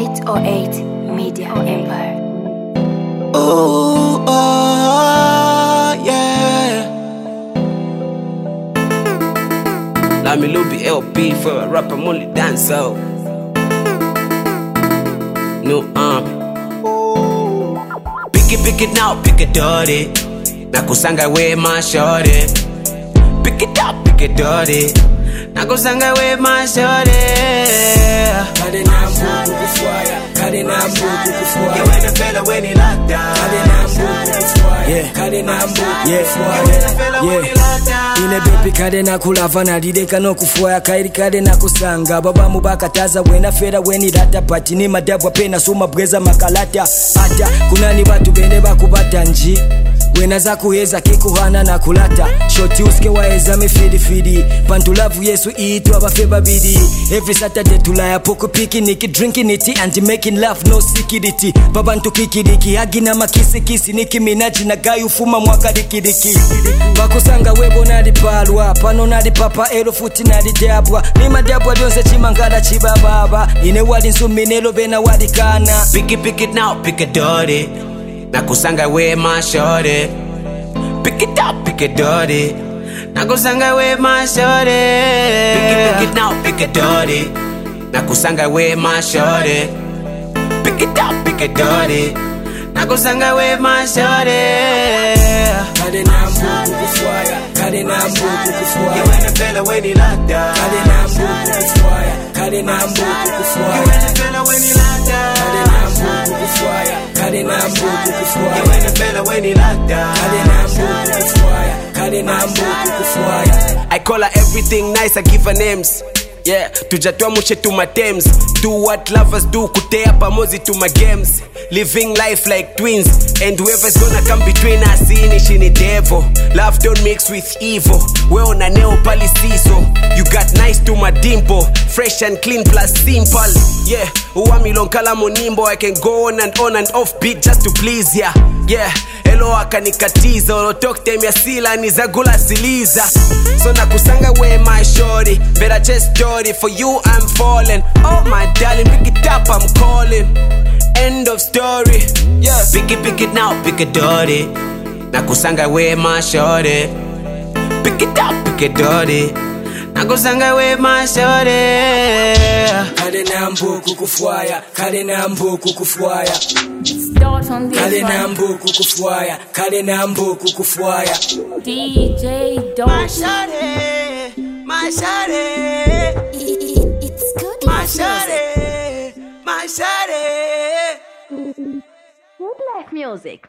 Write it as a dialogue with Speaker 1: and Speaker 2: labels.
Speaker 1: 808 Media Empire.
Speaker 2: Ooh, oh, uh, yeah. Lamy Luby LP for a rapper only dancer. No arm. Pick it, pick it now, pick it dirty. Nakusanga we my shorty. Pick it up, pick it dirty. Nakusanga we my shorty.
Speaker 3: kade na mbu na yeah. ile bepi kade nakulava nalileka nokufuaya akairi babamu bakataza wena fera weni rata patini madabwa pena suma bweza makalata. Ata kunani batu bene bakubata nji wena za kuheza kekuhana na kulata. Shoti uske waeza mifidifidi pantulavu yesu iitu abafe babidi every saturday tulaya poku piki niki drinking iti and making love no sikiditi. Babantu kikidiki hagi na makisikisi niki minaji na gayu fuma mwaka dikidiki. Pakusanga webo nalipalwa pano nalipapa elufuti nalidyabwa nimadyabwa lyonse chimangala chibababa. Ine wali nsumi nelovena walikana
Speaker 2: pikipiki nawo pikadori it now, pick it dirty. Nakusanga we my shorty. Pick it up, pick it dirty. Nakusanga we my shorty. Pick it, pick it now, pick it dirty. Nakusanga we my shorty. Pick it up, pick it dirty. Nakusanga we my shorty.
Speaker 3: kale na mbuku kufwaya kale na mbuku
Speaker 2: You the fella when he locked down.
Speaker 3: kale na mbuku kufwaya kale na mbuku
Speaker 2: You the fella when he locked down. You
Speaker 3: kufwaya
Speaker 2: when
Speaker 3: mbuku kufwaya
Speaker 2: I call her everything nice, I give her names. Yeah, tujatua mushe to my Thames. Do what lovers do, kutea pamozi to my games. Living life like twins, and whoever's gonna come between us, inishi ni devil. Love don't mix with evil. We on a neo palisizo. You got nice to my dimple, fresh and clean plus simple. Yeah, uwami lonkala monimbo. I can go on and on and off beat just to please ya. Yeah, hello akanikatiza olotoktem ya sila nizagula siliza so nakusanga we my shorty better chest story for you i'm falling. Oh my darling pick it up i'm calling. End of story. Yeah pick it pick it now pick it dirty nakusanga we my shorty. Pick it up pick it dirty nakusanga we my shorty.
Speaker 3: Kale na mbuku kufwaya kale na mbuku kufwaya kale na
Speaker 1: one.
Speaker 3: mbuku kufwaya kale na mbuku kufwaya
Speaker 1: DJ Don.
Speaker 2: shorty my shorty
Speaker 1: It's good.
Speaker 2: My shawty, my shawty.
Speaker 1: Good life music.